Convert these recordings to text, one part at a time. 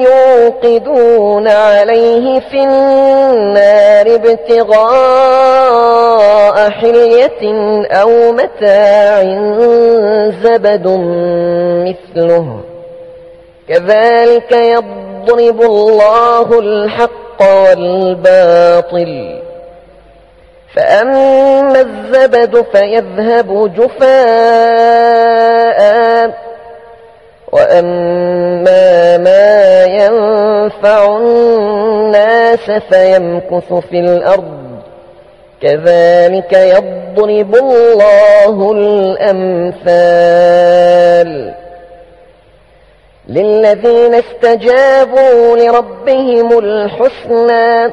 يوقدون عليه في النار ابتغاء حلية أو متاع زبد مثله. كذلك يضرب الله الحق والباطل. فأما الزبد فيذهب جفاءً. وأما ما ينفع الناس فيمكث في الأرض كذلك يضرب الله الأمثال للذين استجابوا لربهم الحسنى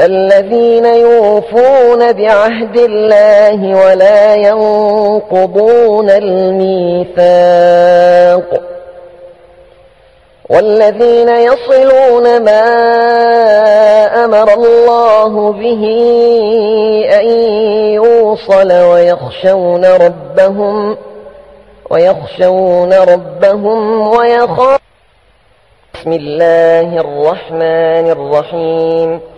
الذين يوفون بعهد الله ولا ينقضون الميثاق والذين يصلون ما أمر الله به أن يوصل ويخشون ربهم ويخشون ربهم ويخافون بسم الله الرحمن الرحيم.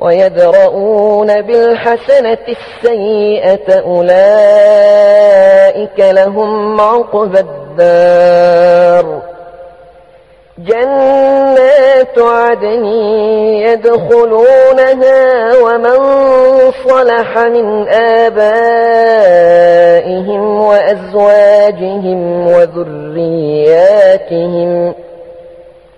ويدرؤون بالحسنة السيئة أولئك لهم عقبى الدار. جنات عدن يدخلونها ومن صلح من آبائهم وأزواجهم وذرياتهم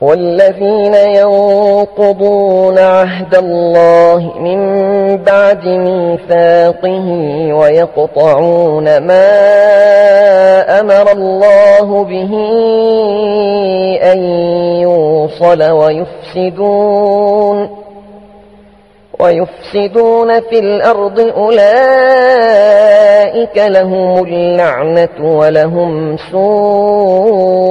والذين ينقضون عهد الله من بعد ميثاقه ويقطعون ما أمر الله به أن يوصل ويفسدون ويفسدون في الأرض أولئك لهم اللعنة ولهم سوء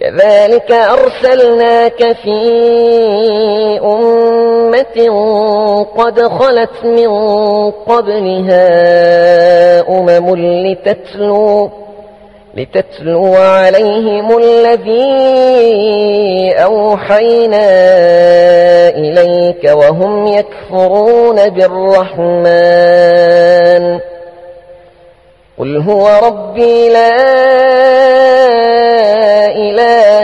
كذلك أرسلناك في أمة قد خلت من قبلها أمم لتتلو لتتلو عليهم الذي أوحينا إليك وهم يكفرون بالرحمن. قل هو ربي لا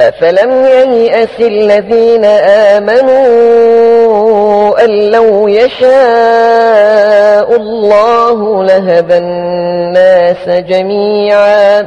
أفلم ييأس الذين آمنوا أن لو يشاء الله لهب الناس جميعا